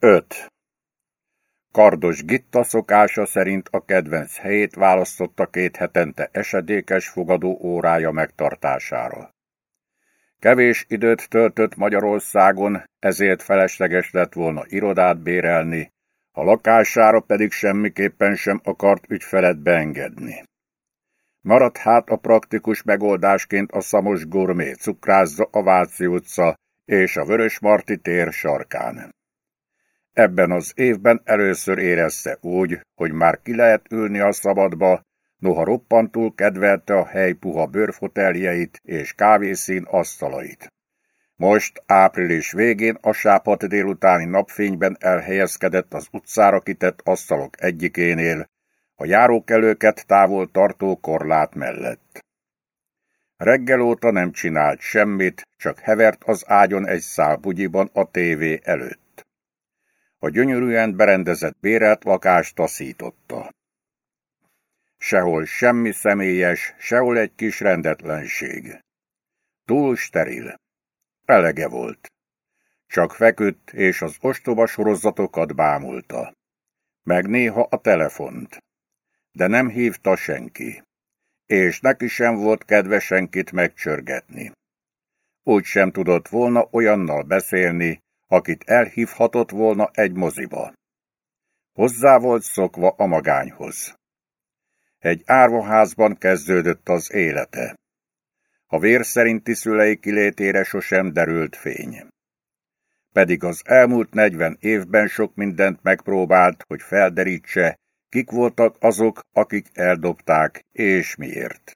5. Kardos Gitta szokása szerint a kedvenc helyét választotta két hetente esedékes fogadó órája megtartására. Kevés időt töltött Magyarországon, ezért felesleges lett volna irodát bérelni, a lakására pedig semmiképpen sem akart ügyfelet beengedni. Maradt hát a praktikus megoldásként a Szamos Gourmet cukrázza a Váci utca és a Vörös Marti tér sarkán. Ebben az évben először érezte úgy, hogy már ki lehet ülni a szabadba, noha roppantul kedvelte a hely puha bőrfoteljeit és kávészín asztalait. Most április végén a sápat délutáni napfényben elhelyezkedett az utcára kitett asztalok egyikénél, a járókelőket távol tartó korlát mellett. Reggel óta nem csinált semmit, csak hevert az ágyon egy szál bugyiban a tévé előtt. A gyönyörűen berendezett bérelt lakást taszította. Sehol semmi személyes, sehol egy kis rendetlenség. Túl steril. Elege volt. Csak feküdt, és az ostoba sorozatokat bámulta. Meg néha a telefont. De nem hívta senki. És neki sem volt kedve senkit megcsörgetni. Úgy sem tudott volna olyannal beszélni, akit elhívhatott volna egy moziba. Hozzá volt szokva a magányhoz. Egy árvaházban kezdődött az élete. A vér szerinti szülei kilétére sosem derült fény. Pedig az elmúlt negyven évben sok mindent megpróbált, hogy felderítse, kik voltak azok, akik eldobták, és miért.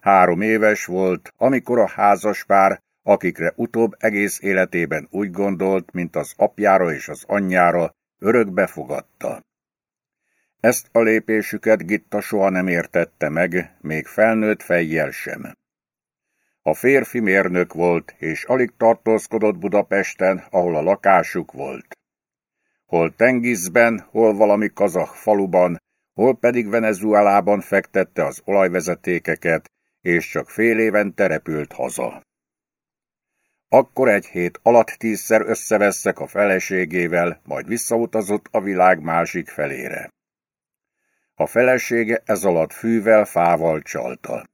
Három éves volt, amikor a házaspár, akikre utóbb egész életében úgy gondolt, mint az apjára és az anyjára, örökbe fogadta. Ezt a lépésüket Gitta soha nem értette meg, még felnőtt fejjel sem. A férfi mérnök volt, és alig tartózkodott Budapesten, ahol a lakásuk volt. Hol Tengizben, hol valami kazah faluban, hol pedig Venezuelában fektette az olajvezetékeket, és csak fél évente repült haza. Akkor egy hét alatt tízszer összeveszek a feleségével, majd visszautazott a világ másik felére. A felesége ez alatt fűvel, fával csalta.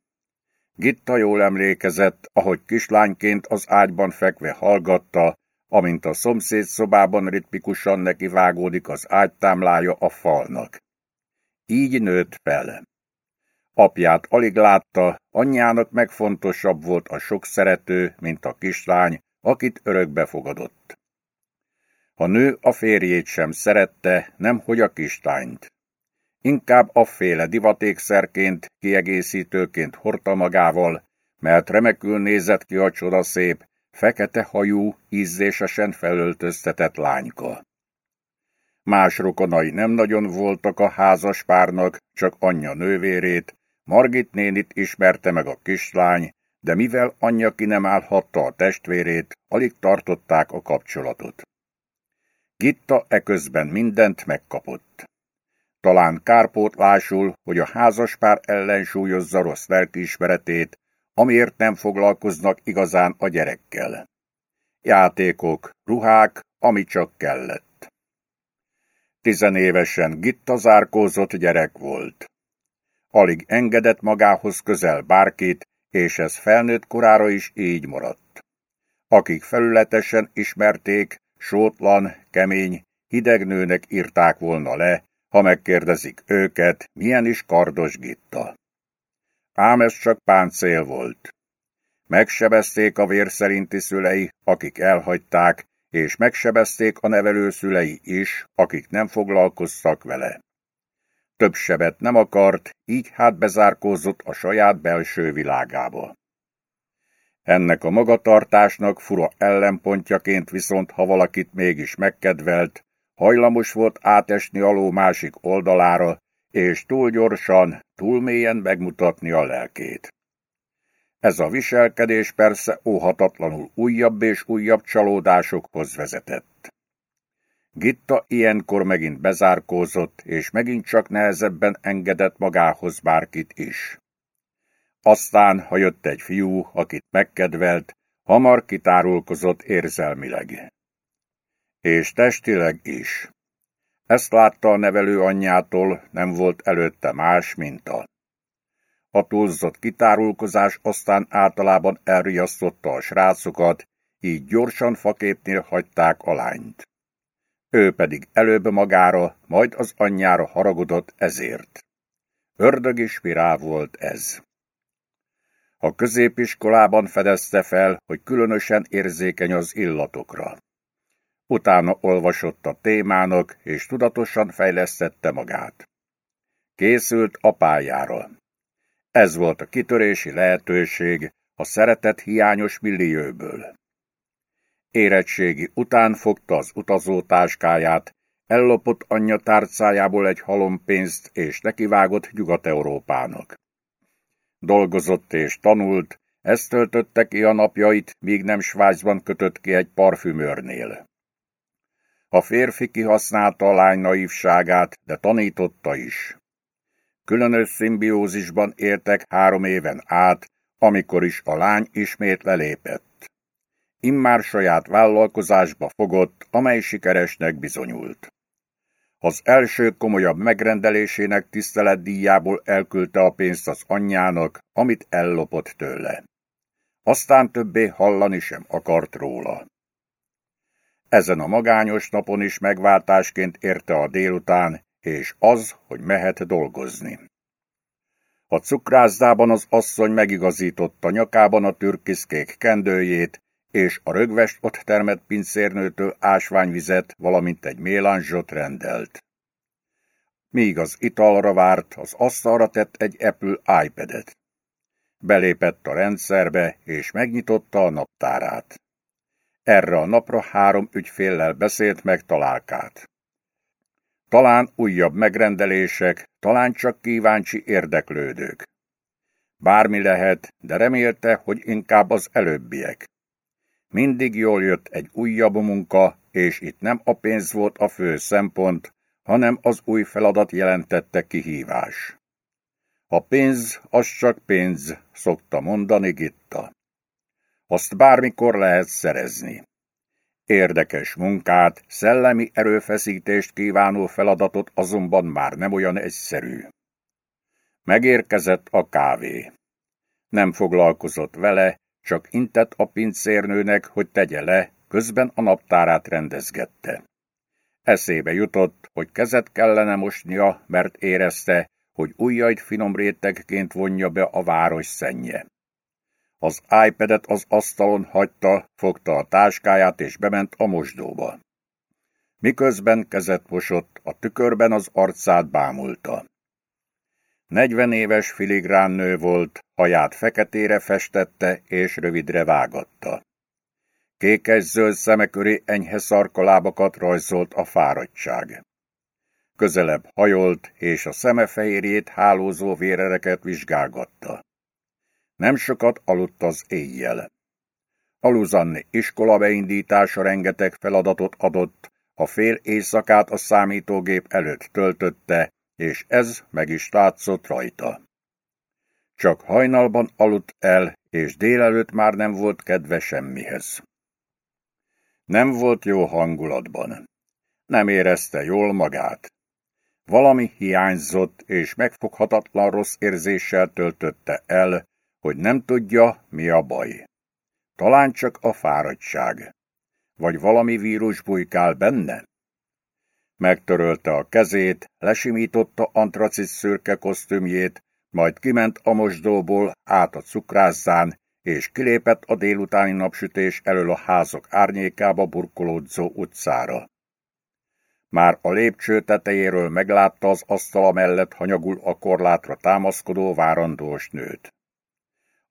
Gitta jól emlékezett, ahogy kislányként az ágyban fekve hallgatta, amint a szomszéd szobában ritmikusan nekivágódik az ágytámlája a falnak. Így nőtt fel. Apját alig látta, anyjának meg fontosabb volt a sok szerető, mint a kislány, akit örökbe fogadott. A nő a férjét sem szerette, nemhogy a kislányt. Inkább afféle divatékszerként, kiegészítőként hordta magával, mert remekül nézett ki a csodaszép, fekete hajú, ízzésesen felöltöztetett lányka. Más rokonai nem nagyon voltak a házas párnak, csak anyja nővérét, Margit nénit ismerte meg a kislány, de mivel anyja ki nem állhatta a testvérét, alig tartották a kapcsolatot. Gitta eközben mindent megkapott. Talán kárpótlásul, hogy a házaspár ellensúlyozza rossz lelkiismeretét, amiért nem foglalkoznak igazán a gyerekkel. Játékok, ruhák, ami csak kellett. Tizenévesen Gitta zárkózott gyerek volt. Alig engedett magához közel bárkit, és ez felnőtt korára is így maradt. Akik felületesen ismerték, sótlan, kemény, hideg nőnek írták volna le, ha megkérdezik őket, milyen is kardos Gitta. Ám ez csak páncél volt. Megsebezték a vér szerinti szülei, akik elhagyták, és megsebezték a nevelő szülei is, akik nem foglalkoztak vele. Több sebet nem akart, így hát bezárkózott a saját belső világába. Ennek a magatartásnak fura ellenpontjaként viszont, ha valakit mégis megkedvelt, hajlamos volt átesni aló másik oldalára, és túl gyorsan, túl mélyen megmutatni a lelkét. Ez a viselkedés persze óhatatlanul újabb és újabb csalódásokhoz vezetett. Gitta ilyenkor megint bezárkózott, és megint csak nehezebben engedett magához bárkit is. Aztán, ha jött egy fiú, akit megkedvelt, hamar kitárulkozott érzelmileg. És testileg is. Ezt látta a nevelő anyjától, nem volt előtte más minta. A túlzott kitárulkozás aztán általában elriasztotta a srácokat, így gyorsan faképnél hagyták a lányt. Ő pedig előbb magára, majd az anyjára haragodott ezért. Ördögi spirál volt ez. A középiskolában fedezte fel, hogy különösen érzékeny az illatokra. Utána olvasott a témának, és tudatosan fejlesztette magát. Készült a pályára. Ez volt a kitörési lehetőség a szeretet hiányos millióből. Érettségi után fogta az utazótáskáját, ellopott anyja tárcájából egy halompénzt, és nekivágott Nyugat-Európának. Dolgozott és tanult, ezt töltötte ki a napjait, míg nem Svájcban kötött ki egy parfümőrnél. A férfi kihasználta a lány naívságát, de tanította is. Különös szimbiózisban értek három éven át, amikor is a lány ismét lelépett. Immár saját vállalkozásba fogott, amely sikeresnek bizonyult. Az első komolyabb megrendelésének tiszteletdíjából elküldte a pénzt az anyjának, amit ellopott tőle. Aztán többé hallani sem akart róla. Ezen a magányos napon is megváltásként érte a délután, és az, hogy mehet dolgozni. A cukrászdában az asszony megigazította nyakában a türkiszkék kendőjét, és a rögvest ott termett pincérnőtől ásványvizet, valamint egy mélánzsot rendelt. Míg az italra várt, az asztalra tett egy Apple iPad-et. Belépett a rendszerbe, és megnyitotta a naptárát. Erre a napra három ügyféllel beszélt meg találkát. Talán újabb megrendelések, talán csak kíváncsi érdeklődők. Bármi lehet, de remélte, hogy inkább az előbbiek. Mindig jól jött egy újabb munka, és itt nem a pénz volt a fő szempont, hanem az új feladat jelentette kihívás. A pénz, az csak pénz, szokta mondani Gitta. Azt bármikor lehet szerezni. Érdekes munkát, szellemi erőfeszítést kívánó feladatot azonban már nem olyan egyszerű. Megérkezett a kávé. Nem foglalkozott vele, csak intett a pincérnőnek, hogy tegye le, közben a naptárát rendezgette. Eszébe jutott, hogy kezet kellene mosnia, mert érezte, hogy ujjait finom rétegként vonja be a város szennye. Az iPad-et az asztalon hagyta, fogta a táskáját és bement a mosdóba. Miközben kezet mosott, a tükörben az arcát bámulta. Negyven éves filigrán nő volt, haját feketére festette és rövidre vágatta. Kékes-zöld szeme köré enyhe szarkalábakat rajzolt a fáradtság. Közelebb hajolt, és a szeme fehérjét hálózó vérereket vizsgálgatta. Nem sokat aludt az éjjel. Aluzanni iskola beindítása rengeteg feladatot adott, a fél éjszakát a számítógép előtt töltötte, és ez meg is látszott rajta. Csak hajnalban aludt el, és délelőtt már nem volt kedve semmihez. Nem volt jó hangulatban. Nem érezte jól magát. Valami hiányzott, és megfoghatatlan rossz érzéssel töltötte el, hogy nem tudja, mi a baj. Talán csak a fáradtság. Vagy valami vírus bujkál benne? Megtörölte a kezét, lesimította antracis szürke kosztümjét, majd kiment a mosdóból át a cukrázzán, és kilépett a délutáni napsütés elől a házok árnyékába burkolódzó utcára. Már a lépcső tetejéről meglátta az asztala mellett hanyagul a korlátra támaszkodó várandós nőt.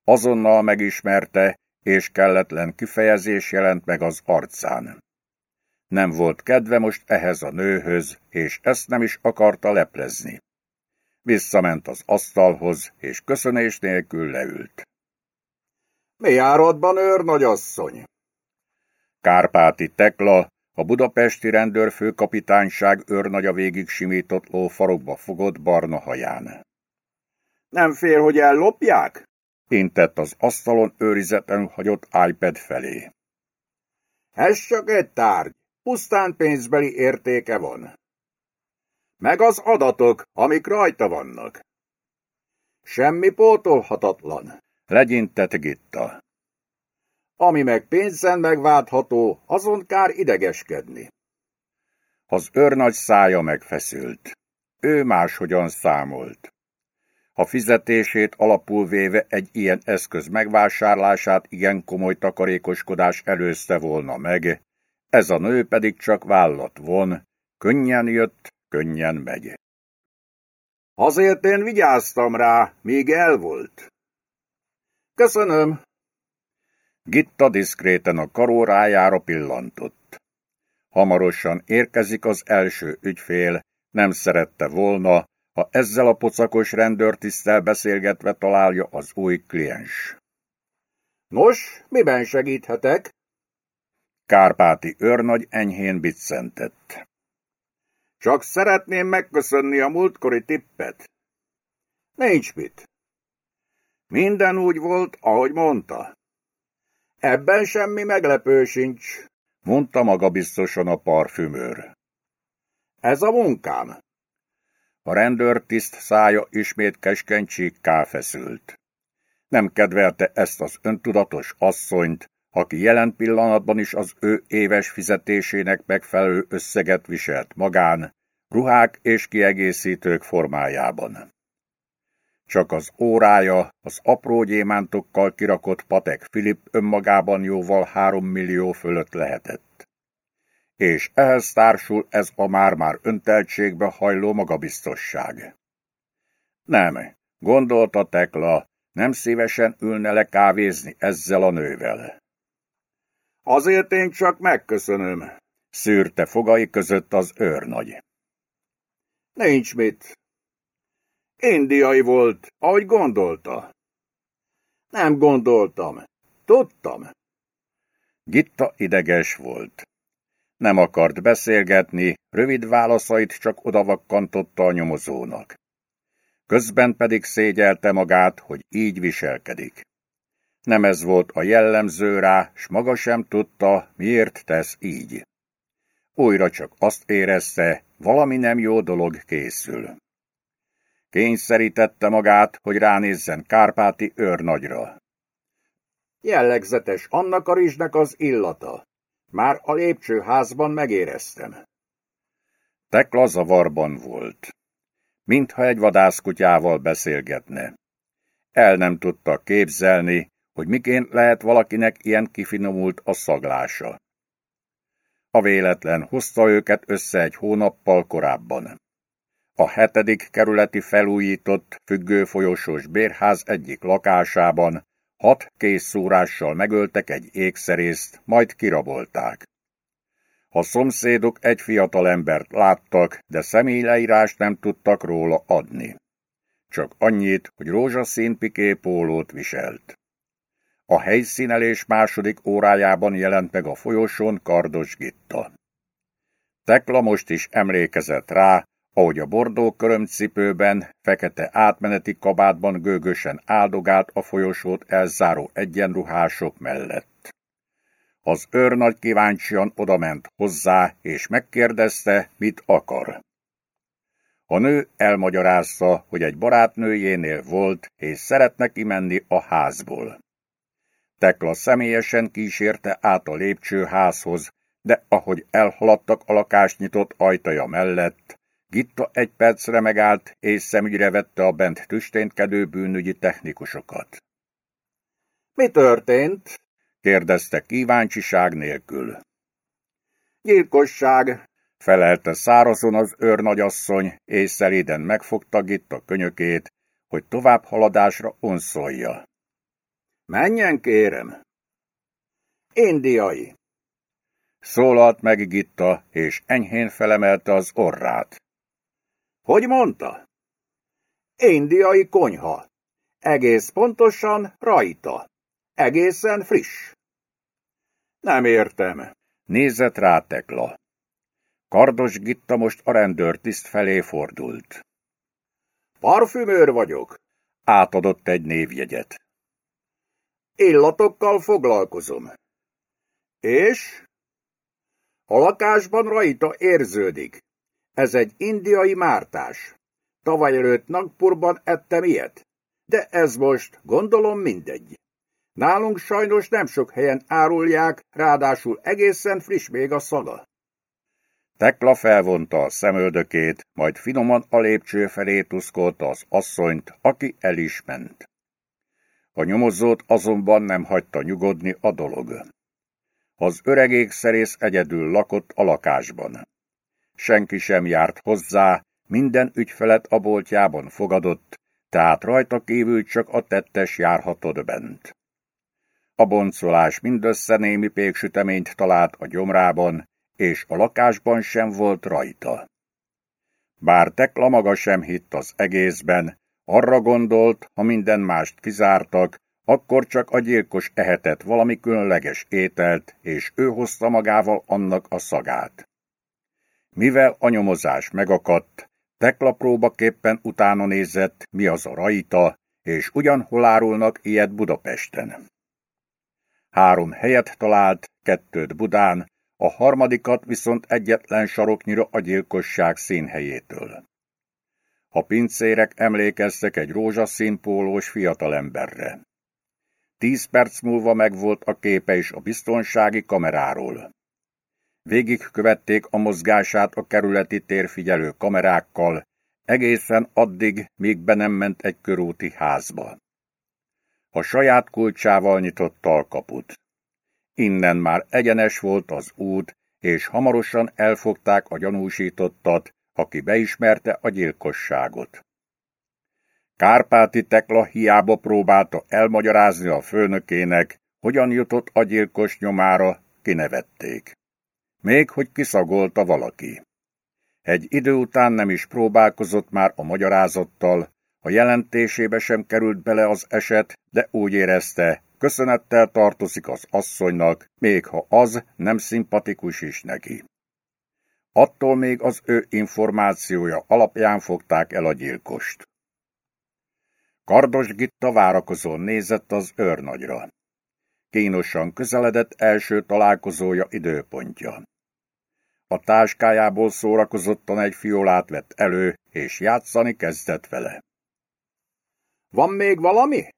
Azonnal megismerte, és kelletlen kifejezés jelent meg az arcán. Nem volt kedve most ehhez a nőhöz, és ezt nem is akarta leplezni. Visszament az asztalhoz, és köszönés nélkül leült. Mi áradban őr, nagyasszony? Kárpáti Tekla, a budapesti rendőrfőkapitányság őrnagya végig simított lófarokba fogott barna haján. Nem fél, hogy ellopják? Intett az asztalon őrizetlenül hagyott iPad felé. Ez csak egy tárgy. Pusztán pénzbeli értéke van. Meg az adatok, amik rajta vannak. Semmi pótolhatatlan. Legyintett Gitta. Ami meg pénzen megváltható, azon kár idegeskedni. Az őrnagy szája megfeszült. Ő máshogyan számolt. Ha fizetését alapul véve egy ilyen eszköz megvásárlását igen komoly takarékoskodás előzte volna meg, ez a nő pedig csak vállat von, könnyen jött, könnyen megy. Azért én vigyáztam rá, míg el volt. Köszönöm. Gitta diszkréten a karórájára pillantott. Hamarosan érkezik az első ügyfél, nem szerette volna, ha ezzel a pocakos rendőrtisztel beszélgetve találja az új kliens. Nos, miben segíthetek? Kárpáti őrnagy enyhén biccentett. Csak szeretném megköszönni a múltkori tippet. Nincs mit. Minden úgy volt, ahogy mondta. Ebben semmi meglepő sincs, mondta maga biztosan a parfümőr. Ez a munkám. A rendőrtiszt szája ismét keskeny csíkká feszült. Nem kedvelte ezt az öntudatos asszonyt, aki jelen pillanatban is az ő éves fizetésének megfelelő összeget viselt magán, ruhák és kiegészítők formájában. Csak az órája, az apró gyémántokkal kirakott Patek Filip önmagában jóval három millió fölött lehetett. És ehhez társul ez a már-már önteltségbe hajló magabiztosság. Nem, gondolta Tekla, nem szívesen ülne le kávézni ezzel a nővel. Azért én csak megköszönöm, szűrte fogai között az őrnagy. Nincs mit. Indiai volt, ahogy gondolta. Nem gondoltam. Tudtam. Gitta ideges volt. Nem akart beszélgetni, rövid válaszait csak odavakkantotta a nyomozónak. Közben pedig szégyelte magát, hogy így viselkedik. Nem ez volt a jellemző rá, s maga sem tudta, miért tesz így. Újra csak azt érezte, valami nem jó dolog készül. Kényszerítette magát, hogy ránézzen Kárpáti őrnagyra. Jellegzetes annak a rizsnek az illata. Már a lépcsőházban megéreztem. Tekla zavarban volt. Mintha egy vadászkutyával beszélgetne. El nem tudta képzelni, hogy miként lehet valakinek ilyen kifinomult a szaglása. A véletlen hozta őket össze egy hónappal korábban. A hetedik kerületi felújított, függő folyosós bérház egyik lakásában hat készszórással megöltek egy ékszerészt, majd kirabolták. A szomszédok egy fiatal embert láttak, de személyleírást nem tudtak róla adni. Csak annyit, hogy rózsaszín piké pólót viselt. A helyszínelés második órájában jelent meg a folyosón Kardos Gitta. Tekla most is emlékezett rá, ahogy a bordó körömcipőben, fekete átmeneti kabátban gőgösen áldogált a folyosót elzáró egyenruhások mellett. Az őr nagy kíváncsian odament hozzá, és megkérdezte, mit akar. A nő elmagyarázta, hogy egy barátnőjénél volt, és szeretne kimenni a házból. Tekla személyesen kísérte át a lépcsőházhoz, de ahogy elhaladtak a lakás nyitott ajtaja mellett, Gitta egy percre megállt, és szemügyre vette a bent tüsténtkedő bűnügyi technikusokat. Mi történt? kérdezte kíváncsiság nélkül. Gyilkosság, felelte szárazon az őrnagyasszony, és szelíden megfogta Gitta könyökét, hogy tovább haladásra onszolja. Menjen, kérem! Indiai! Szólalt meg Gitta, és enyhén felemelte az orrát. Hogy mondta? Indiai konyha. Egész pontosan rajta. Egészen friss. Nem értem. Nézett rá Tekla. Kardos Gitta most a rendőrtiszt felé fordult. Parfümőr vagyok. Átadott egy névjegyet. Illatokkal foglalkozom. És? A lakásban rajta érződik. Ez egy indiai mártás. Tavaly előtt Nagpurban ettem ilyet. De ez most, gondolom, mindegy. Nálunk sajnos nem sok helyen árulják, ráadásul egészen friss még a szaga. Tekla felvonta a szemöldökét, majd finoman a lépcső felé tuszkolta az asszonyt, aki el is ment. A nyomozót azonban nem hagyta nyugodni a dolog. Az öreg ékszerész egyedül lakott a lakásban. Senki sem járt hozzá, minden ügyfelet a boltjában fogadott, tehát rajta kívül csak a tettes járhatod bent. A boncolás mindössze némi péksüteményt talált a gyomrában, és a lakásban sem volt rajta. Bár Tekla maga sem hitt az egészben, arra gondolt, ha minden mást kizártak, akkor csak a gyilkos ehetett valami különleges ételt, és ő hozta magával annak a szagát. Mivel a nyomozás megakadt, Tekla próbaképpen utána nézett, mi az a rajta, és ugyanhol árulnak ilyet Budapesten. Három helyet talált, kettőt Budán, a harmadikat viszont egyetlen saroknyira a gyilkosság színhelyétől. A pincérek emlékeztek egy rózsaszín pólós fiatalemberre. Tíz perc múlva megvolt a képe is a biztonsági kameráról. Végig követték a mozgását a kerületi térfigyelő kamerákkal, egészen addig, míg be nem ment egy körúti házba. A saját kulcsával nyitotta a kaput. Innen már egyenes volt az út, és hamarosan elfogták a gyanúsítottat, aki beismerte a gyilkosságot. Kárpáti Tekla hiába próbálta elmagyarázni a főnökének, hogyan jutott a gyilkos nyomára, kinevették. Még hogy kiszagolta valaki. Egy idő után nem is próbálkozott már a magyarázattal, a jelentésébe sem került bele az eset, de úgy érezte, köszönettel tartozik az asszonynak, még ha az nem szimpatikus is neki. Attól még az ő információja alapján fogták el a gyilkost. Kardos Gitta várakozón nézett az őrnagyra. Kínosan közeledett első találkozója időpontja. A táskájából szórakozottan egy fiolát vett elő, és játszani kezdett vele. Van még valami?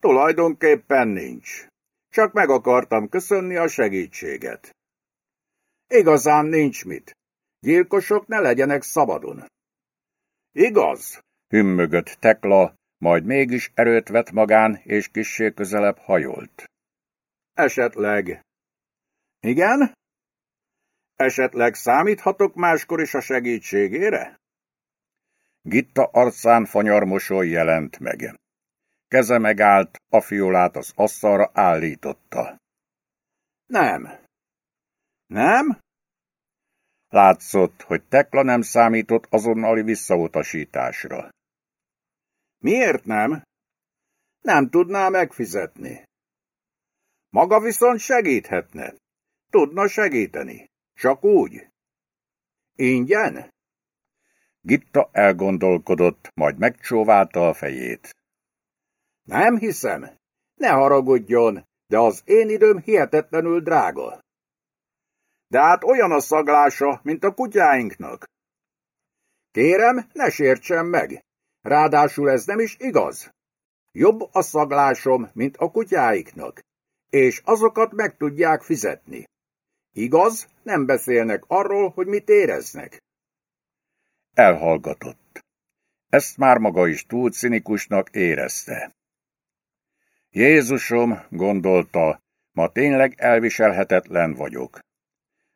Tulajdonképpen nincs. Csak meg akartam köszönni a segítséget. Igazán nincs mit. Gyilkosok ne legyenek szabadon. Igaz? Hümmögött Tekla, majd mégis erőt vett magán, és kissé közelebb hajolt. Esetleg. Igen? Esetleg számíthatok máskor is a segítségére? Gitta arcán fanyar mosoly jelent meg. Keze megállt, a fiolát az asztalra állította. Nem. Nem? Látszott, hogy Tekla nem számított azonnali visszautasításra. Miért nem? Nem tudná megfizetni. Maga viszont segíthetne. Tudna segíteni. Csak úgy. Ingyen? Gitta elgondolkodott, majd megcsóválta a fejét. Nem hiszem. Ne haragudjon, de az én időm hihetetlenül drága. De hát olyan a szaglása, mint a kutyáinknak. Kérem, ne sértsen meg. Ráadásul ez nem is igaz. Jobb a szaglásom, mint a kutyáiknak, és azokat meg tudják fizetni. Igaz, nem beszélnek arról, hogy mit éreznek. Elhallgatott. Ezt már maga is túl cinikusnak érezte. Jézusom, gondolta, ma tényleg elviselhetetlen vagyok.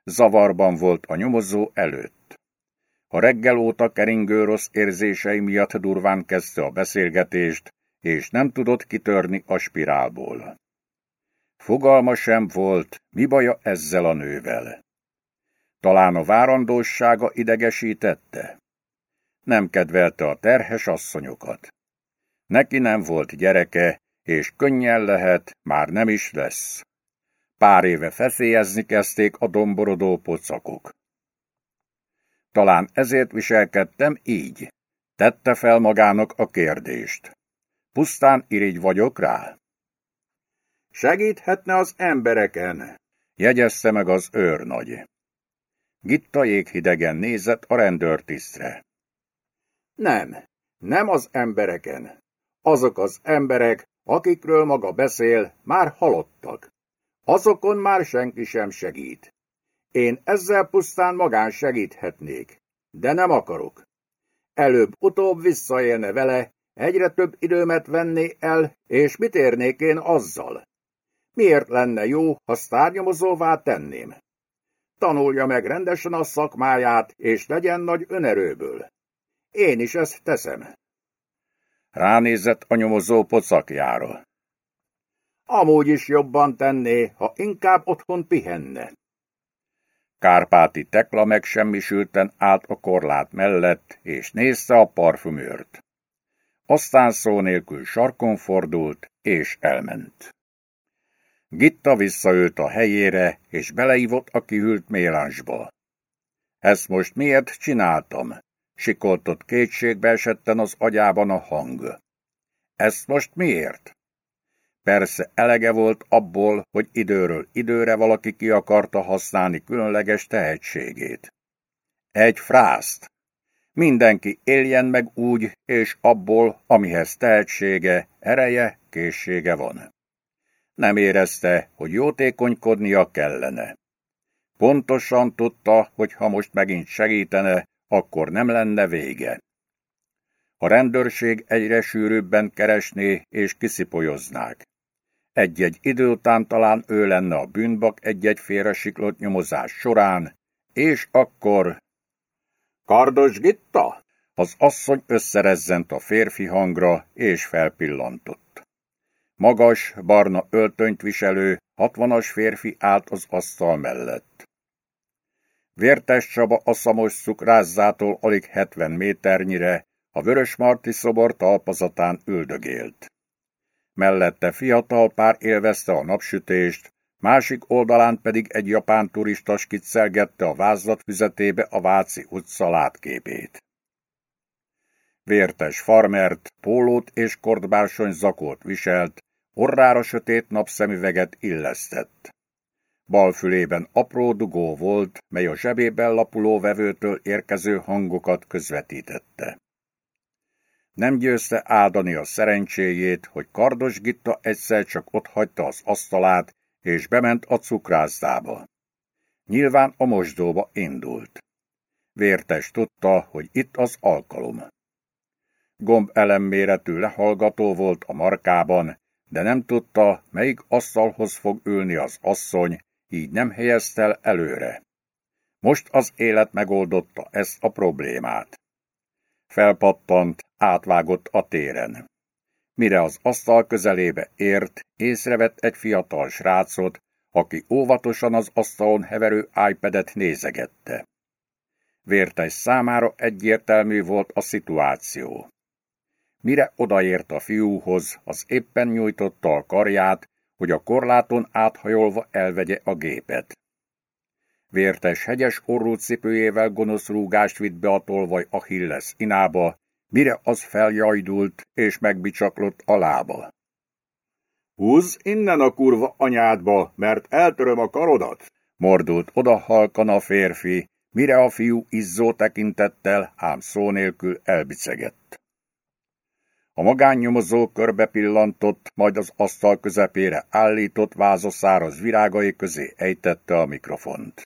Zavarban volt a nyomozó előtt. A reggel óta keringő rossz érzései miatt durván kezdte a beszélgetést, és nem tudott kitörni a spirálból. Fogalma sem volt, mi baja ezzel a nővel. Talán a várandósága idegesítette. Nem kedvelte a terhes asszonyokat. Neki nem volt gyereke, és könnyen lehet, már nem is lesz. Pár éve feszélyezni kezdték a domborodó pocakok. Talán ezért viselkedtem így. Tette fel magának a kérdést. Pusztán irigy vagyok rá. Segíthetne az embereken, Jegyezte meg az őrnagy. Gitta jéghidegen nézett a rendőrtisztre. Nem, nem az embereken. Azok az emberek, akikről maga beszél, már halottak. Azokon már senki sem segít. Én ezzel pusztán magán segíthetnék, de nem akarok. Előbb-utóbb visszaélne vele, egyre több időmet venné el, és mit érnék én azzal? Miért lenne jó, ha sztárnyomozóvá tenném? Tanulja meg rendesen a szakmáját, és legyen nagy önerőből. Én is ezt teszem. Ránézett a nyomozó pocakjára. Amúgy is jobban tenné, ha inkább otthon pihenne. Kárpáti Tekla megsemmisülten állt a korlát mellett, és nézte a parfümőrt. Aztán szó nélkül sarkon fordult, és elment. Gitta visszaült a helyére, és beleívott a kihűlt mélánsba. Ezt most miért csináltam? Sikoltott kétségbe esetten az agyában a hang. Ezt most miért? Persze elege volt abból, hogy időről időre valaki ki akarta használni különleges tehetségét. Egy frászt. Mindenki éljen meg úgy, és abból, amihez tehetsége, ereje, készsége van. Nem érezte, hogy jótékonykodnia kellene. Pontosan tudta, hogy ha most megint segítene, akkor nem lenne vége. A rendőrség egyre sűrűbben keresné és kiszipolyoznák. Egy-egy idő után talán ő lenne a bűnbak egy-egy félresiklott nyomozás során, és akkor... Kardos Gitta? Az asszony összerezzent a férfi hangra, és felpillantott. Magas, barna öltönyt viselő, hatvanas férfi állt az asztal mellett. Vértes Csaba a szamos szukrázzától alig 70 méternyire a Vörös Marti szobor talpazatán üldögélt. Mellette fiatal pár élvezte a napsütést, másik oldalán pedig egy japán turista skiccelgette a vázlatfüzetébe a Váci utca látképét. Vértes farmert, pólót és kordbársony zakót viselt, orrára sötét napszemüveget illesztett. Bal fülében apró dugó volt, mely a zsebében lapuló vevőtől érkező hangokat közvetítette. Nem győzte áldani a szerencséjét, hogy Kardos Gitta egyszer csak otthagyta az asztalát, és bement a cukrászdába. Nyilván a mosdóba indult. Vértes tudta, hogy itt az alkalom. Gomb elemméretű lehallgató volt a markában, de nem tudta, melyik asztalhoz fog ülni az asszony, így nem helyezte el előre. Most az élet megoldotta ezt a problémát. Felpattant, átvágott a téren. Mire az asztal közelébe ért, észrevett egy fiatal srácot, aki óvatosan az asztalon heverő iPad-et nézegette. Vértes számára egyértelmű volt a szituáció. Mire odaért a fiúhoz, az éppen nyújtotta a karját, hogy a korláton áthajolva elvegye a gépet. Vértes hegyes orrú cipőjével gonosz rúgást vitt be a tolvaj Achilles inába, mire az feljajdult és megbicsaklott a lába. Húzz innen a kurva anyádba, mert eltöröm a karodat! Mordult oda halkan a férfi, mire a fiú izzó tekintettel, ám szó nélkül elbicegett. A magánnyomozó körbe pillantott, majd az asztal közepére állított vázaszáraz virágai közé ejtette a mikrofont.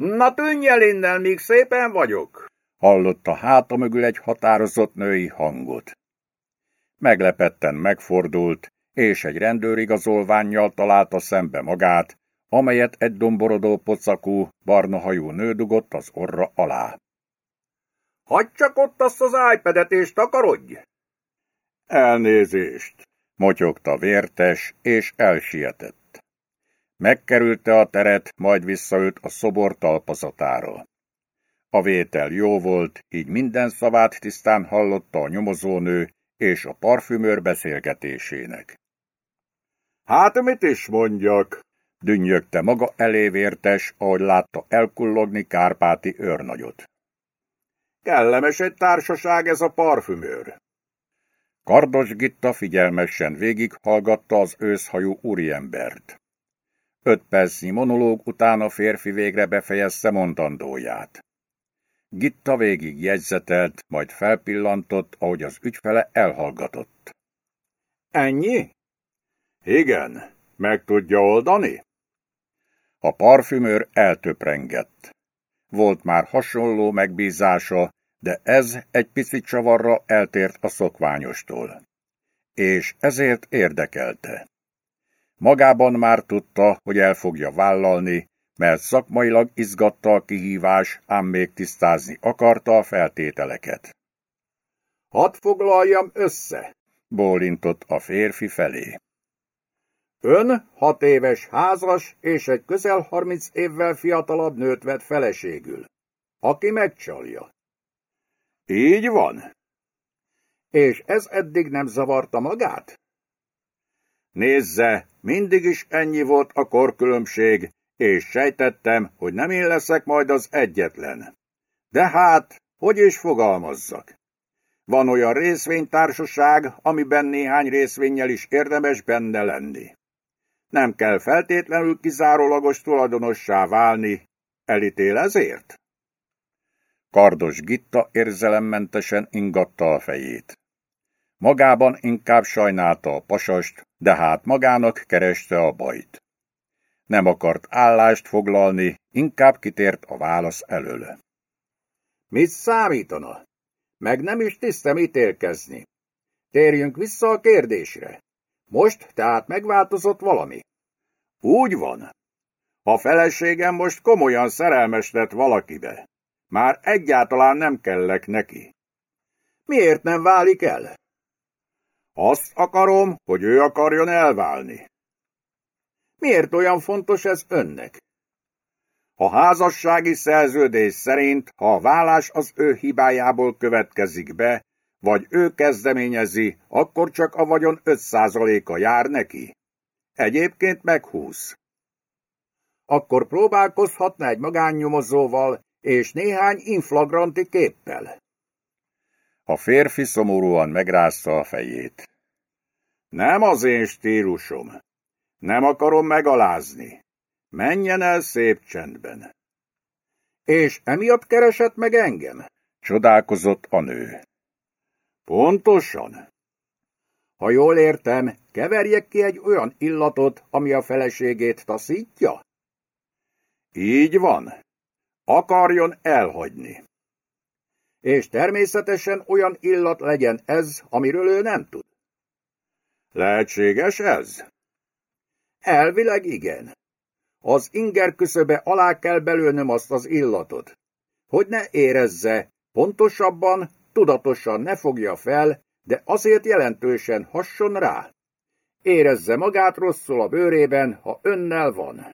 Na tűnj el innen, míg szépen vagyok! Hallotta háta mögül egy határozott női hangot. Meglepetten megfordult, és egy rendőrigazolványjal találta szembe magát, amelyet egy domborodó pocakú, barna hajú nő dugott az orra alá. Hagyd csak ott azt az iPad-et és takarodj! Elnézést, motyogta vértes, és elsietett. Megkerülte a teret, majd visszaült a szobor talpazatára. A vétel jó volt, így minden szavát tisztán hallotta a nyomozónő és a parfümőr beszélgetésének. Hát mit is mondjak? Dünnyögte maga elévértes, ahogy látta elkullogni Kárpáti őrnagyot. Kellemes egy társaság ez a parfümőr. Kardos Gitta figyelmesen végighallgatta az őszhajú úriembert. Öt percnyi monológ után a férfi végre befejezte mondandóját. Gitta végig jegyzetelt, majd felpillantott, ahogy az ügyfele elhallgatott. Ennyi? Igen, meg tudja oldani? A parfümőr eltöprengett. Volt már hasonló megbízása, de ez egy picit csavarra eltért a szokványostól. És ezért érdekelte. Magában már tudta, hogy el fogja vállalni, mert szakmailag izgatta a kihívás, ám még tisztázni akarta a feltételeket. Hadd foglaljam össze, bólintott a férfi felé. Ön hat éves házas és egy közel harminc évvel fiatalabb nőt vett feleségül, aki megcsalja. Így van. És ez eddig nem zavarta magát? Nézze, mindig is ennyi volt a korkülönbség, és sejtettem, hogy nem én leszek majd az egyetlen. De hát, hogy is fogalmazzak? Van olyan részvénytársaság, amiben néhány részvényel is érdemes benne lenni. Nem kell feltétlenül kizárólagos tulajdonossá válni. Elítél ezért? Kardos Gitta érzelemmentesen ingatta a fejét. Magában inkább sajnálta a pasast, de hát magának kereste a bajt. Nem akart állást foglalni, inkább kitért a válasz elől. Mit számítana? Meg nem is tisztem ítélkezni. Térjünk vissza a kérdésre. Most tehát megváltozott valami. Úgy van. A feleségem most komolyan szerelmes lett valakibe. Már egyáltalán nem kellek neki. Miért nem válik el? Azt akarom, hogy ő akarjon elválni. Miért olyan fontos ez önnek? A házassági szerződés szerint, ha a vállás az ő hibájából következik be, vagy ő kezdeményezi, akkor csak a vagyon 5%-a jár neki. Egyébként meg 20. Akkor próbálkozhatna egy magánnyomozóval és néhány inflagranti képpel. A férfi szomorúan megrázta a fejét. Nem az én stílusom. Nem akarom megalázni. Menjen el szép csendben. És emiatt keresett meg engem? Csodálkozott a nő. Pontosan. Ha jól értem, keverjek ki egy olyan illatot, ami a feleségét taszítja? Így van. Akarjon elhagyni. És természetesen olyan illat legyen ez, amiről ő nem tud. Lehetséges ez? Elvileg igen. Az inger küszöbe alá kell belőnöm azt az illatot. Hogy ne érezze, pontosabban, tudatosan ne fogja fel, de azért jelentősen hasson rá. Érezze magát rosszul a bőrében, ha önnel van.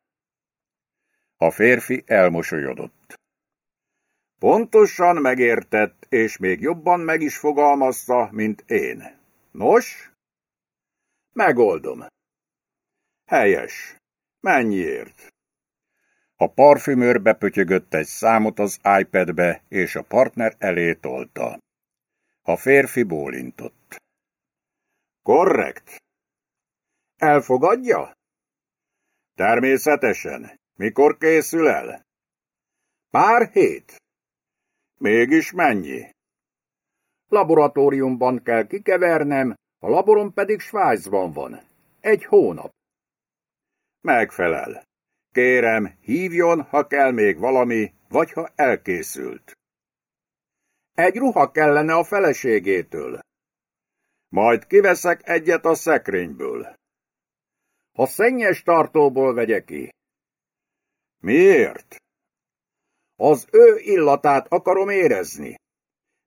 A férfi elmosolyodott. Pontosan megértett, és még jobban meg is fogalmazta, mint én. Nos? Megoldom. Helyes. Mennyiért? A parfümőr bepötyögött egy számot az iPadbe, és a partner elé tolta. A férfi bólintott. Korrekt. Elfogadja? Természetesen. Mikor készül el? Pár hét. Mégis mennyi? Laboratóriumban kell kikevernem, a laborom pedig Svájcban van. Egy hónap. Megfelel. Kérem, hívjon, ha kell még valami, vagy ha elkészült. Egy ruha kellene a feleségétől. Majd kiveszek egyet a szekrényből. A szennyes tartóból vegye ki. Miért? Az ő illatát akarom érezni.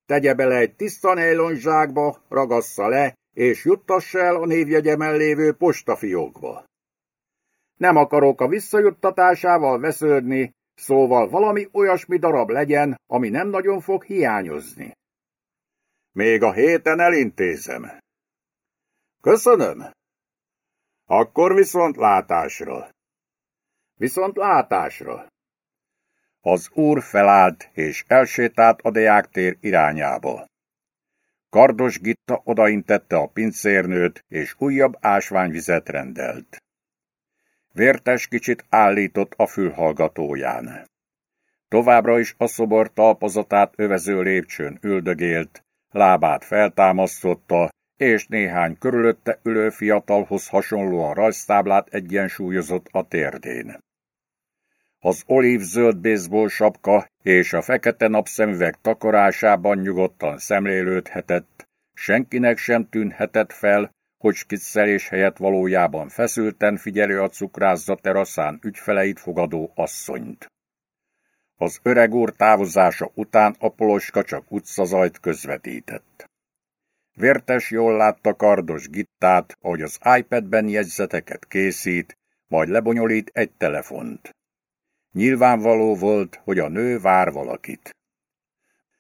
Tegye bele egy tiszta nejlonzsákba, ragassza le, és juttassa el a névjegyemen lévő postafiókba. Nem akarok a visszajuttatásával vesződni, szóval valami olyasmi darab legyen, ami nem nagyon fog hiányozni. Még a héten elintézem. Köszönöm. Akkor viszont látásra. Viszont látásra. Az úr felállt, és elsétált a deáktér irányába. Kardos Gitta odaintette a pincérnőt, és újabb ásványvizet rendelt. Vértes kicsit állított a fülhallgatóján. Továbbra is a szobor talpozatát övező lépcsőn üldögélt, lábát feltámasztotta, és néhány körülötte ülő fiatalhoz hasonlóan rajztáblát egyensúlyozott a térdén. Az olívzöld baseball sapka és a fekete napszemüveg takarásában nyugodtan szemlélődhetett, senkinek sem tűnhetett fel, hogy skiccelés helyett valójában feszülten figyelő a cukrászza teraszán ügyfeleit fogadó asszonyt. Az öreg úr távozása után a poloska csak utcazajt közvetített. Vértes jól látta kardos gittát, ahogy az iPad-ben jegyzeteket készít, majd lebonyolít egy telefont. Nyilvánvaló volt, hogy a nő vár valakit.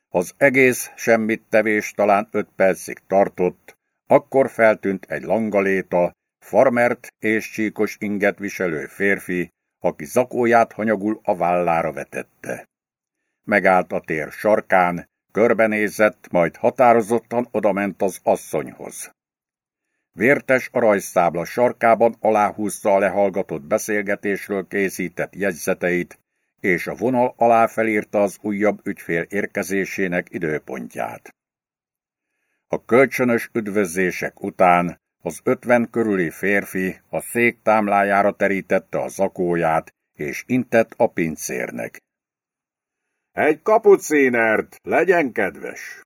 Az egész semmit tevés talán öt percig tartott, akkor feltűnt egy langaléta, farmert és csíkos inget viselő férfi, aki zakóját hanyagul a vállára vetette. Megállt a tér sarkán, körbenézett, majd határozottan odament az asszonyhoz. Vértes a rajztábla sarkában aláhúzta a lehallgatott beszélgetésről készített jegyzeteit, és a vonal alá felírta az újabb ügyfél érkezésének időpontját. A kölcsönös üdvözlések után az ötven körüli férfi a szék támlájára terítette a zakóját, és intett a pincérnek. Egy kapucínert, legyen kedves!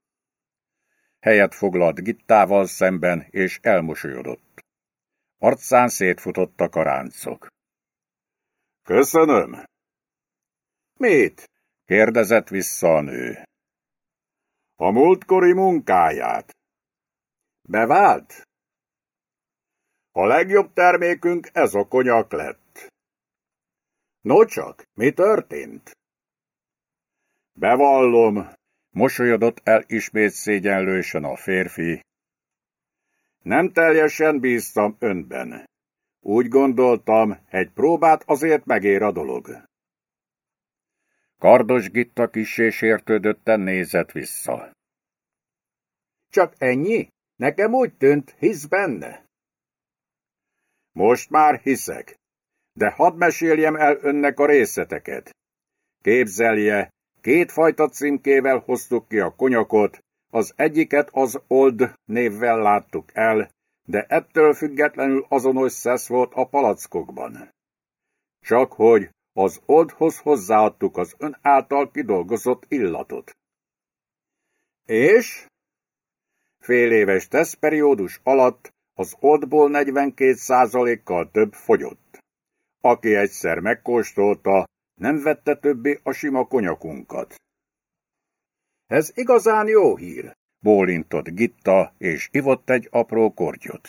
Helyet foglalt Gittával szemben, és elmosolyodott. Arcán szétfutottak a ráncok. Köszönöm. Mit? kérdezett vissza a nő. A múltkori munkáját. Bevált? A legjobb termékünk ez a konyak lett. No csak, mi történt? Bevallom, mosolyodott el ismét szégyenlősen a férfi. Nem teljesen bíztam önben. Úgy gondoltam, egy próbát azért megér a dolog. Kardos Gitta kissé sértődötten nézett vissza. Csak ennyi? Nekem úgy tűnt, hisz benne. Most már hiszek, de hadd meséljem el önnek a részleteket. Képzelje, kétfajta címkével hoztuk ki a konyakot, az egyiket az Old névvel láttuk el, de ettől függetlenül azonos szesz volt a palackokban. Csak hogy az Oldhoz hozzáadtuk az ön által kidolgozott illatot. És? Fél éves tesztperiódus alatt az Oldból 42%-kal több fogyott. Aki egyszer megkóstolta, nem vette többé a sima konyakunkat. Ez igazán jó hír, bólintott Gitta, és ivott egy apró kortyot.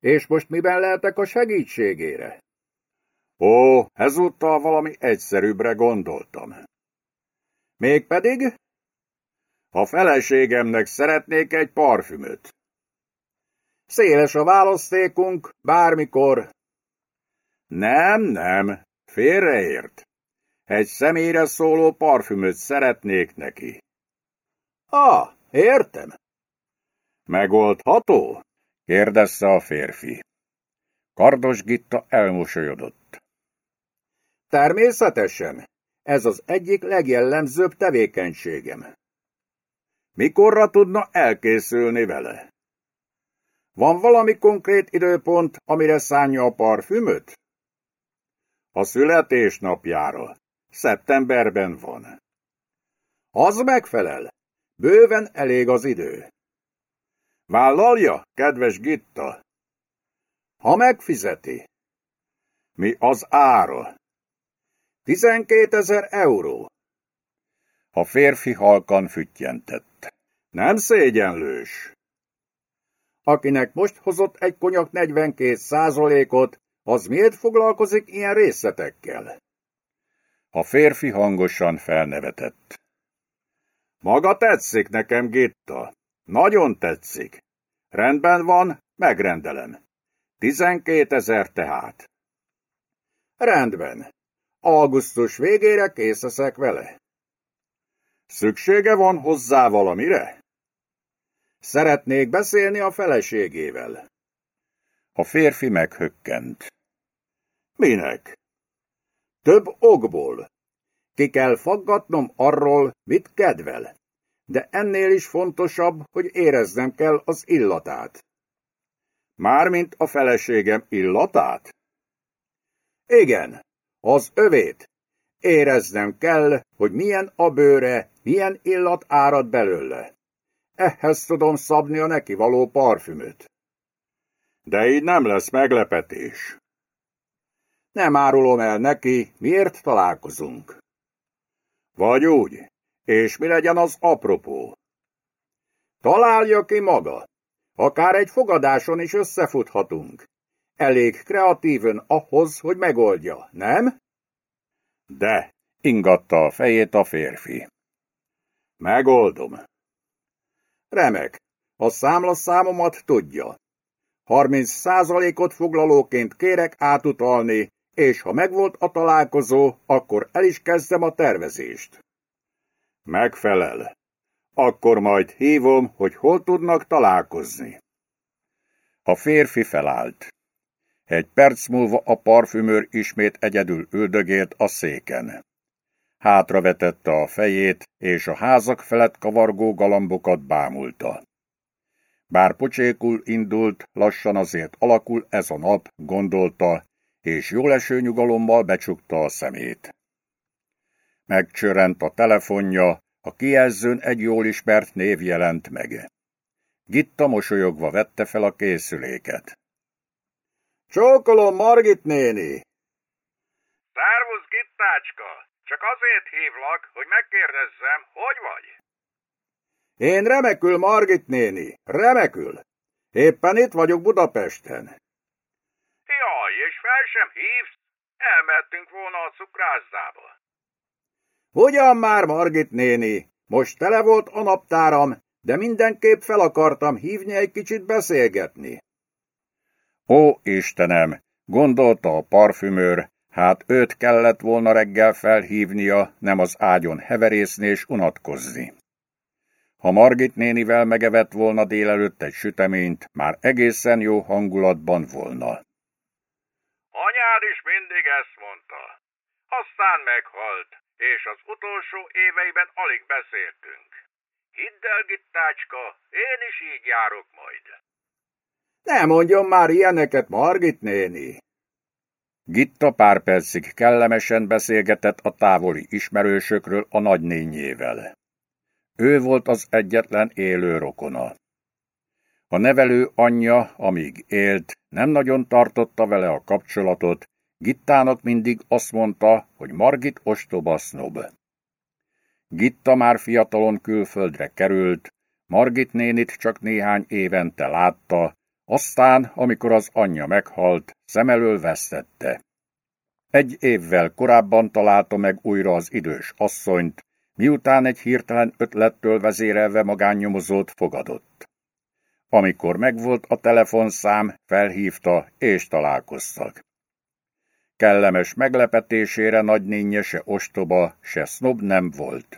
És most miben lehetek a segítségére? Ó, ezúttal valami egyszerűbbre gondoltam. Mégpedig? A feleségemnek szeretnék egy parfümöt. Széles a választékunk, bármikor. Nem, nem, félreért. Egy személyre szóló parfümöt szeretnék neki. Ah, értem. Megoldható? kérdezte a férfi. Kardos Gitta elmosolyodott. Természetesen. Ez az egyik legjellemzőbb tevékenységem. Mikorra tudna elkészülni vele? Van valami konkrét időpont, amire szánja a parfümöt? A születésnapjára. Szeptemberben van. Az megfelel. Bőven elég az idő. Vállalja, kedves Gitta? Ha megfizeti. Mi az ára? Tizenkétezer euró. A férfi halkan füttyentett. Nem szégyenlős. Akinek most hozott egy konyak 42 százalékot, az miért foglalkozik ilyen részletekkel? A férfi hangosan felnevetett. Maga tetszik nekem, Gitta. Nagyon tetszik. Rendben van, megrendelem. Tizenkétezer tehát. Rendben. Augusztus végére kész leszek vele. Szüksége van hozzá valamire? Szeretnék beszélni a feleségével. A férfi meghökkent. Minek? Több okból. Ki kell faggatnom arról, mit kedvel. De ennél is fontosabb, hogy éreznem kell az illatát. Mármint a feleségem illatát? Igen, az övét. Éreznem kell, hogy milyen a bőre, milyen illat árad belőle. Ehhez tudom szabni a neki való parfümöt. De így nem lesz meglepetés. Nem árulom el neki, miért találkozunk. Vagy úgy, és mi legyen az apropó? Találja ki maga. Akár egy fogadáson is összefuthatunk. Elég kreatíven ahhoz, hogy megoldja, nem? De, ingatta a fejét a férfi. Megoldom. Remek, a számlaszámomat tudja. 30 százalékot foglalóként kérek átutalni, és ha megvolt a találkozó, akkor el is kezdem a tervezést. Megfelel. Akkor majd hívom, hogy hol tudnak találkozni. A férfi felállt. Egy perc múlva a parfümőr ismét egyedül üldögélt a széken. Hátravetette a fejét, és a házak felett kavargó galambokat bámulta. Bár pocsékul indult, lassan azért alakul ez a nap, gondolta, és jóleső nyugalommal becsukta a szemét. Megcsörent a telefonja, a kijelzőn egy jól ismert név jelent meg. Gitta mosolyogva vette fel a készüléket. Csókolom, Margit néni! Szervusz, Gittácska! Csak azért hívlak, hogy megkérdezzem, hogy vagy? Én remekül, Margit néni, remekül. Éppen itt vagyok Budapesten. Fel sem hívsz? Elmettünk volna a cukrászdába. Hogyan már, Margit néni? Most tele volt a naptáram, de mindenképp fel akartam hívni egy kicsit beszélgetni. Ó, Istenem, gondolta a parfümőr, hát őt kellett volna reggel felhívnia, nem az ágyon heverészni és unatkozni. Ha Margit nénivel megevett volna délelőtt egy süteményt, már egészen jó hangulatban volna. Anyád is mindig ezt mondta. Aztán meghalt, és az utolsó éveiben alig beszéltünk. Hidd el, Gittácska, én is így járok majd. Ne mondjon már ilyeneket, Margit néni! Gitta pár percig kellemesen beszélgetett a távoli ismerősökről a nagynényével. Ő volt az egyetlen élő rokona. A nevelő anyja, amíg élt, nem nagyon tartotta vele a kapcsolatot, Gittának mindig azt mondta, hogy Margit ostoba sznob. Gitta már fiatalon külföldre került, Margit nénit csak néhány évente látta, aztán, amikor az anyja meghalt, szem elől vesztette. Egy évvel korábban találta meg újra az idős asszonyt, miután egy hirtelen ötlettől vezérelve magánnyomozót fogadott. Amikor megvolt a telefonszám, felhívta és találkoztak. Kellemes meglepetésére nagynénye se ostoba, se sznob nem volt.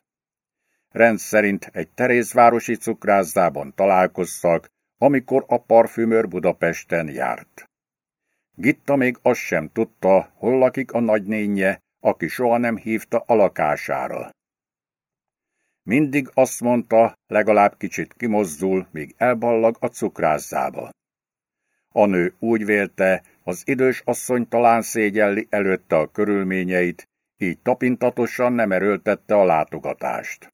Rendszerint egy Terézvárosi cukrászában találkoztak, amikor a parfümőr Budapesten járt. Gitta még azt sem tudta, hol lakik a nagynénye, aki soha nem hívta a lakására. Mindig azt mondta, legalább kicsit kimozdul, míg elballag a cukrászzába. A nő úgy vélte, az idős asszony talán szégyelli előtte a körülményeit, így tapintatosan nem erőltette a látogatást.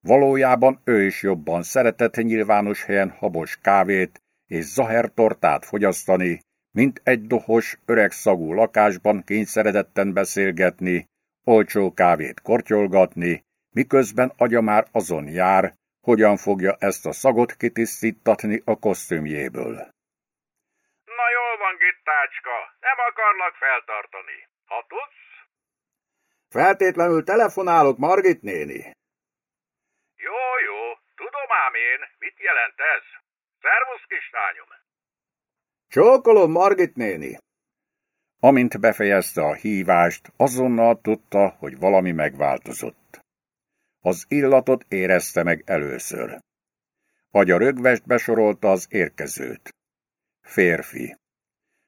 Valójában ő is jobban szeretett nyilvános helyen habos kávét és zahertortát fogyasztani, mint egy dohos, öreg szagú lakásban kényszeredetten beszélgetni, olcsó kávét kortyolgatni, miközben agya már azon jár, hogyan fogja ezt a szagot kitisztítatni a kosztümjéből. Na jól van, Gittácska, nem akarlak feltartani. Ha tudsz? Feltétlenül telefonálok Margit néni. Jó, jó, tudom ám én, mit jelent ez. Szervusz, kislányom! Csókolom, Margit néni! Amint befejezte a hívást, azonnal tudta, hogy valami megváltozott. Az illatot érezte meg először. Agya rögvest besorolta az érkezőt. Férfi.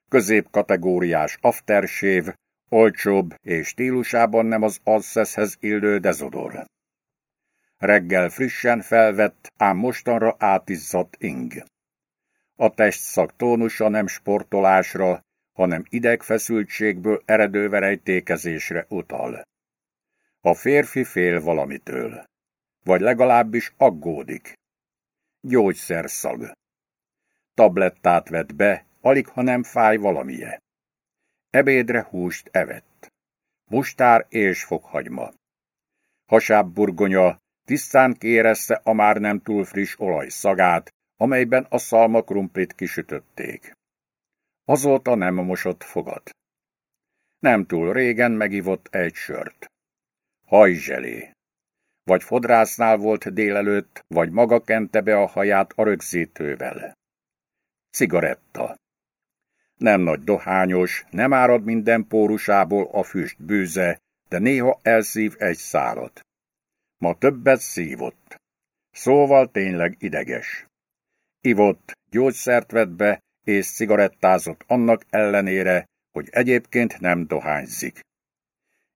középkategóriás aftershave, olcsóbb és stílusában nem az Alceshez illő dezodor. Reggel frissen felvett, ám mostanra átizzadt ing. A testszak tónusa nem sportolásra, hanem idegfeszültségből eredő verejtékezésre utal. A férfi fél valamitől. Vagy legalábbis aggódik. Gyógyszerszag. Tablettát vett be, alig ha nem fáj valamije. Ebédre húst evett. Mustár és fokhagyma. Hasább burgonya tisztán kérezte a már nem túl friss olaj szagát, amelyben a szalma krumplit kisütötték. Azóta nem mosott fogat. Nem túl régen megivott egy sört. Hajzselé. Vagy fodrásznál volt délelőtt, vagy maga kente be a haját a rögzítővel. Cigaretta. Nem nagy dohányos, nem árad minden pórusából a füst bűze, de néha elszív egy szálat. Ma többet szívott. Szóval tényleg ideges. Ivott, gyógyszert vett be, és cigarettázott annak ellenére, hogy egyébként nem dohányzik.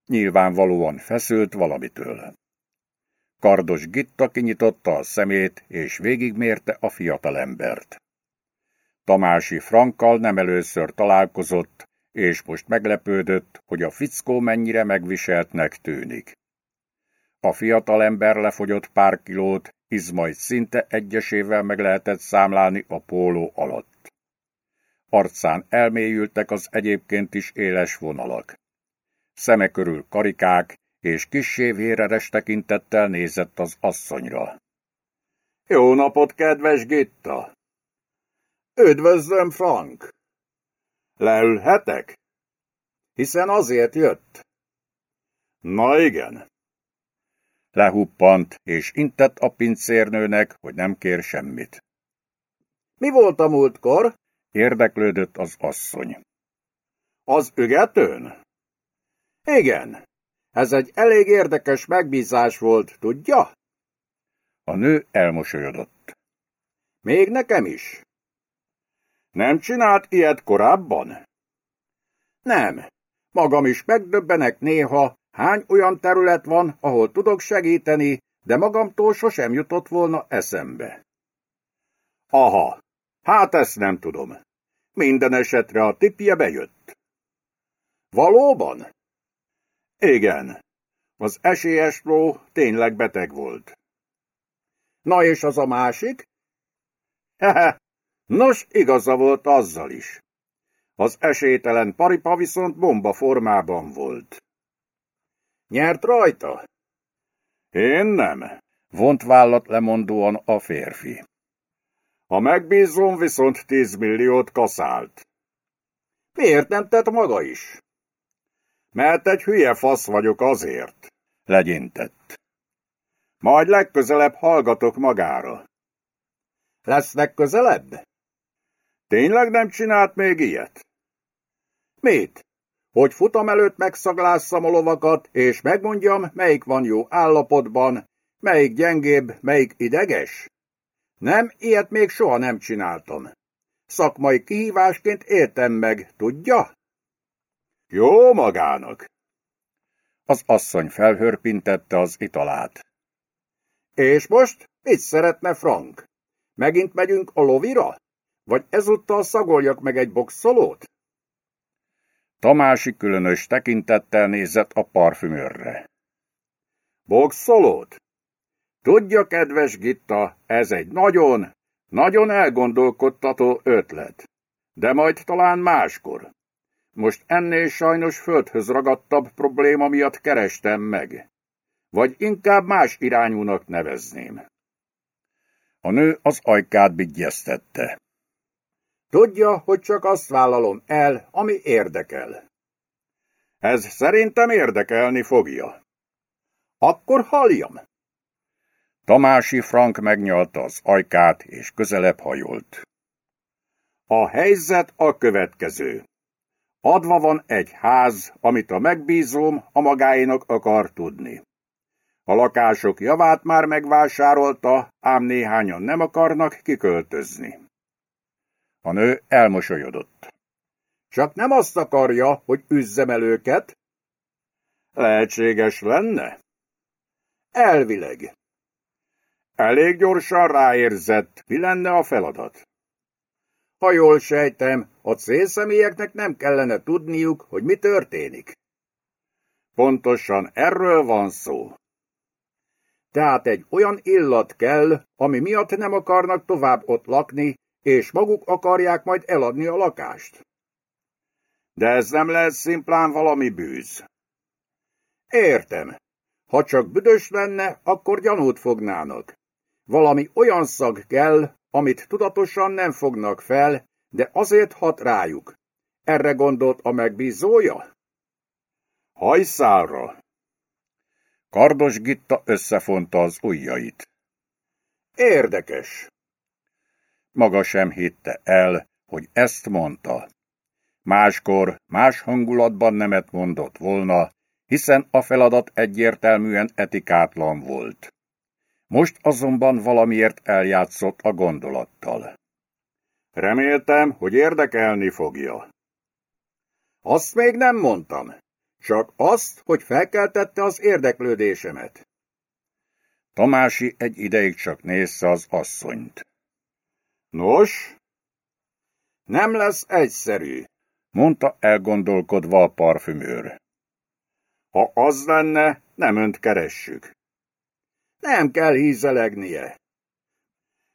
Nyilvánvalóan feszült valamitől. Kardos Gitta kinyitotta a szemét, és végigmérte a fiatalembert. Tamási Frankkal nem először találkozott, és most meglepődött, hogy a fickó mennyire megviseltnek tűnik. A fiatalember lefogyott pár kilót, izmait szinte egyesével meg lehetett számlálni a póló alatt. Arcán elmélyültek az egyébként is éles vonalak. Szeme körül karikák, és kissé véreres tekintettel nézett az asszonyra. Jó napot, kedves Gitta! Üdvözlöm, Frank! Leülhetek? Hiszen azért jött. Na igen. Lehuppant, és intett a pincérnőnek, hogy nem kér semmit. Mi volt a múltkor? Érdeklődött az asszony. Az ügetőn? Igen. Ez egy elég érdekes megbízás volt, tudja? A nő elmosolyodott. Még nekem is. Nem csinált ilyet korábban? Nem. Magam is megdöbbenek néha, hány olyan terület van, ahol tudok segíteni, de magamtól sosem jutott volna eszembe. Aha, hát ezt nem tudom. Minden esetre a tipje bejött. Valóban? Igen. Az esélyes ló tényleg beteg volt. Na és az a másik? Hehe, nos, igaza volt azzal is. Az esélytelen paripa viszont bomba formában volt. Nyert rajta? Én nem, vont vállat lemondóan a férfi. A megbízom viszont tízmilliót kaszált. Miért nem tett maga is? Mert egy hülye fasz vagyok azért, legyintett. Majd legközelebb hallgatok magára. Lesznek közelebb? Tényleg nem csinált még ilyet? Mit? Hogy futam előtt megszaglásszam a lovakat, és megmondjam, melyik van jó állapotban, melyik gyengébb, melyik ideges? Nem, ilyet még soha nem csináltam. Szakmai kihívásként éltem meg, tudja? Jó magának. Az asszony felhörpintette az italát. És most mit szeretne Frank? Megint megyünk a lovira? Vagy ezúttal szagoljak meg egy boxolót? Tamási különös tekintettel nézett a parfümőrre. Boxolót? Tudja, kedves Gitta, ez egy nagyon, nagyon elgondolkodtató ötlet. De majd talán máskor. Most ennél sajnos földhöz ragadtabb probléma miatt kerestem meg. Vagy inkább más irányúnak nevezném. A nő az ajkát bigyeztette. Tudja, hogy csak azt vállalom el, ami érdekel. Ez szerintem érdekelni fogja. Akkor halljam. Tamási Frank megnyalta az ajkát, és közelebb hajolt. A helyzet a következő. Adva van egy ház, amit a megbízóm a magáinak akar tudni. A lakások javát már megvásárolta, ám néhányan nem akarnak kiköltözni. A nő elmosolyodott. Csak nem azt akarja, hogy üzzem el őket? Lehetséges lenne? Elvileg. Elég gyorsan ráérzett, mi lenne a feladat. Ha jól sejtem, a célszemélyeknek nem kellene tudniuk, hogy mi történik. Pontosan erről van szó. Tehát egy olyan illat kell, ami miatt nem akarnak tovább ott lakni, és maguk akarják majd eladni a lakást. De ez nem lehet szimplán valami bűz. Értem. Ha csak büdös lenne, akkor gyanút fognának. Valami olyan szag kell, amit tudatosan nem fognak fel, de azért hat rájuk. Erre gondolt a megbízója? Hajszálra. Kardos Gitta összefonta az ujjait. Érdekes. Maga sem hitte el, hogy ezt mondta. Máskor, más hangulatban nemet mondott volna, hiszen a feladat egyértelműen etikátlan volt. Most azonban valamiért eljátszott a gondolattal. Reméltem, hogy érdekelni fogja. Azt még nem mondtam, csak azt, hogy felkeltette az érdeklődésemet. Tamási egy ideig csak nézze az asszonyt. Nos? Nem lesz egyszerű, mondta elgondolkodva a parfümőr. Ha az lenne, nem önt keressük. Nem kell hízelegnie.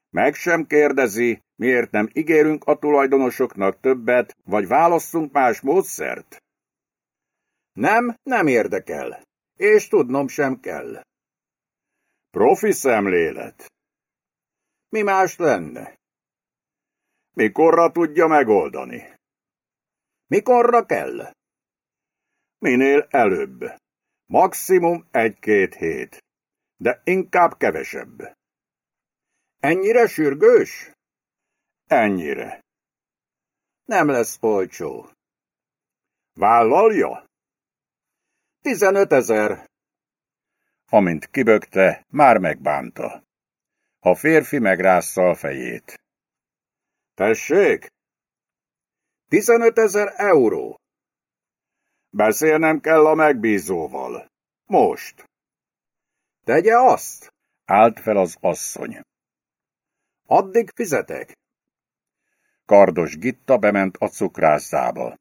Meg sem kérdezi, miért nem ígérünk a tulajdonosoknak többet, vagy válasszunk más módszert? Nem, nem érdekel, és tudnom sem kell. Profi szemlélet. Mi más lenne? Mikorra tudja megoldani? Mikorra kell? Minél előbb. Maximum egy-két hét de inkább kevesebb. Ennyire sürgős? Ennyire. Nem lesz olcsó. Vállalja? Tizenöt ezer. Amint kibökte, már megbánta. A férfi megrázza a fejét. Tessék? Tizenöt ezer euró. Beszélnem kell a megbízóval. Most. Tegye azt! Állt fel az asszony. Addig fizetek. Kardos Gitta bement a cukrászzába.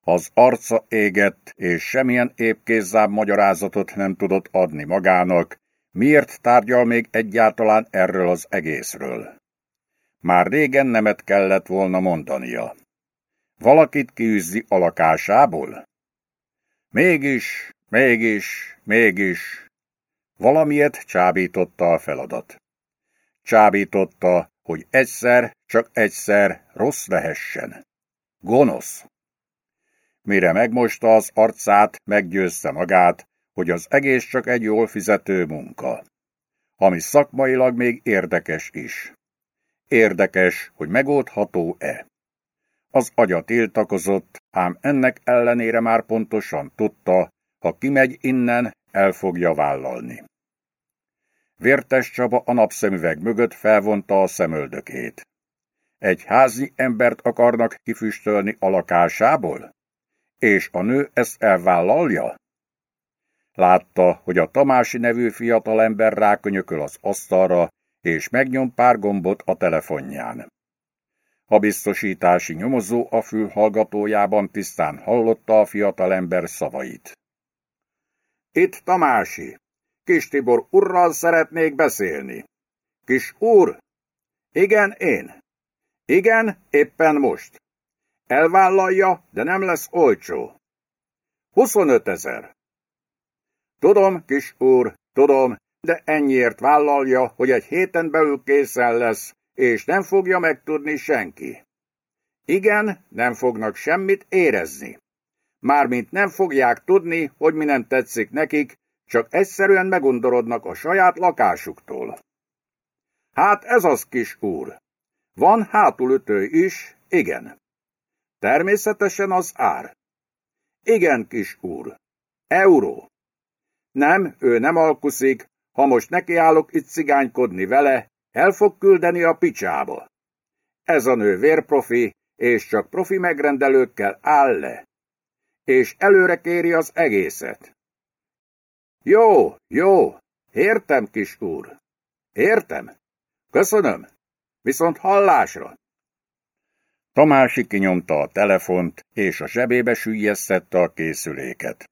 Az arca égett, és semmilyen épkézzább magyarázatot nem tudott adni magának, miért tárgyal még egyáltalán erről az egészről. Már régen nemet kellett volna mondania. Valakit kiűzzi a lakásából? Mégis, mégis, mégis, Valamiért csábította a feladat. Csábította, hogy egyszer, csak egyszer rossz lehessen. Gonosz. Mire megmosta az arcát, meggyőzte magát, hogy az egész csak egy jól fizető munka. Ami szakmailag még érdekes is. Érdekes, hogy megoldható-e. Az agya tiltakozott, ám ennek ellenére már pontosan tudta, ha kimegy innen, el fogja vállalni. Vértes Csaba a napszemüveg mögött felvonta a szemöldökét. Egy házi embert akarnak kifüstölni a lakásából? És a nő ezt elvállalja? Látta, hogy a Tamási nevű fiatalember rákönyököl az asztalra, és megnyom pár gombot a telefonján. A biztosítási nyomozó a fülhallgatójában tisztán hallotta a fiatalember szavait. Itt Tamási. Kis Tibor urral szeretnék beszélni. Kis úr? Igen, én. Igen, éppen most. Elvállalja, de nem lesz olcsó. 25 ezer. Tudom, kis úr, tudom, de ennyiért vállalja, hogy egy héten belül készen lesz, és nem fogja megtudni senki. Igen, nem fognak semmit érezni. Mármint nem fogják tudni, hogy mi nem tetszik nekik, csak egyszerűen megundorodnak a saját lakásuktól. Hát ez az kis úr. Van hátulütő is, igen. Természetesen az ár. Igen, kis úr. Euró. Nem, ő nem alkuszik, ha most nekiállok itt cigánykodni vele, el fog küldeni a picsába. Ez a nő vérprofi, és csak profi megrendelőkkel áll le, és előre kéri az egészet. Jó, jó, értem, kis úr. Értem. Köszönöm. Viszont hallásra. Tamási kinyomta a telefont, és a zsebébe süllyesztette a készüléket.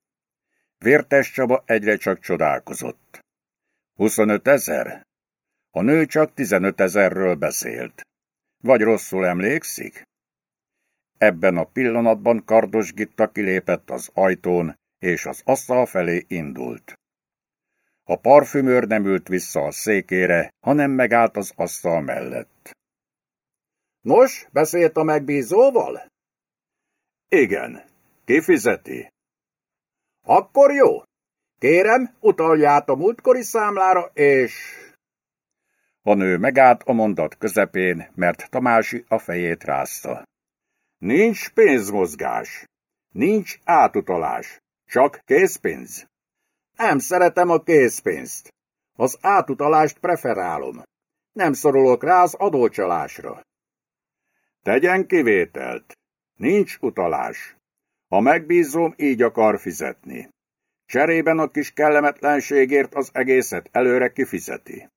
Vértes Csaba egyre csak csodálkozott. 25 ezer? A nő csak 15 ezerről beszélt. Vagy rosszul emlékszik? Ebben a pillanatban Kardos Gitta kilépett az ajtón, és az asztal felé indult. A parfümőr nem ült vissza a székére, hanem megállt az asztal mellett. Nos, beszélt a megbízóval? Igen. Kifizeti? Akkor jó. Kérem, utalját a múltkori számlára, és... A nő megállt a mondat közepén, mert Tamási a fejét rázta. Nincs pénzmozgás. Nincs átutalás. Csak készpénz. Nem szeretem a készpénzt. Az átutalást preferálom. Nem szorulok rá az adócsalásra. Tegyen kivételt. Nincs utalás. A megbízom így akar fizetni. Cserében a kis kellemetlenségért az egészet előre kifizeti.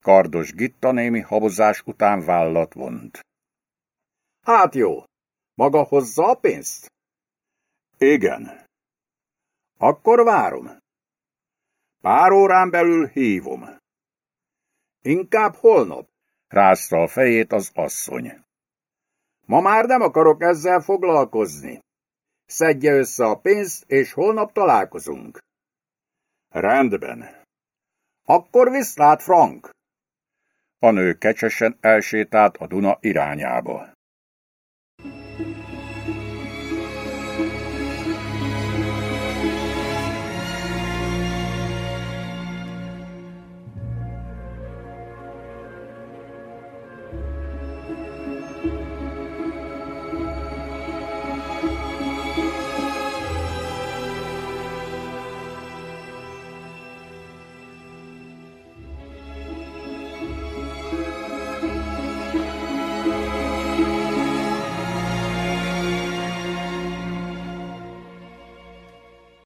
Kardos Gitta némi habozás után vállat vont. Hát jó. Maga hozza a pénzt? Igen. Akkor várom. Pár órán belül hívom. Inkább holnap. Rázta a fejét az asszony. Ma már nem akarok ezzel foglalkozni. Szedje össze a pénzt, és holnap találkozunk. Rendben. Akkor viszlát, Frank! A nő kecsesen elsétált a Duna irányába.